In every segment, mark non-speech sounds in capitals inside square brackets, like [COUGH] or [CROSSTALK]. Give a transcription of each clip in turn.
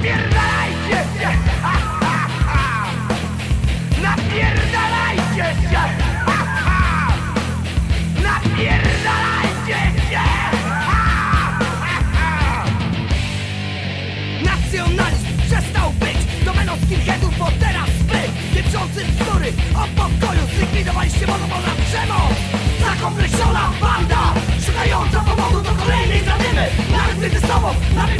Napierdalajcie się! Ha, ha, ha! Napierdalajcie się! Ha, [LAUGHS] ha! Napierdalajcie się! Ha, ha, ha! Nacjonalizm przestał być domeną skinheadów, bo teraz wy, wieprzący bzdury o pokoju zlikwidowaliście monopol na przemoc Zakompleksiona banda, szukająca powodu do kolejnej zadymy Nawet gdy ze sobą, nawet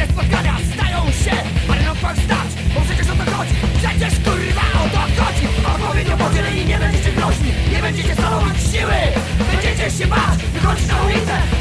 okazyjne spotkania stają się. Areną stać, bo przecież o to chodzi. Przecież kurwa o to chodzi. Odpowiednio podzieleni nie będziecie groźni Nie będziecie stanowić siły. Będziecie się bać, wychodzić na ulicę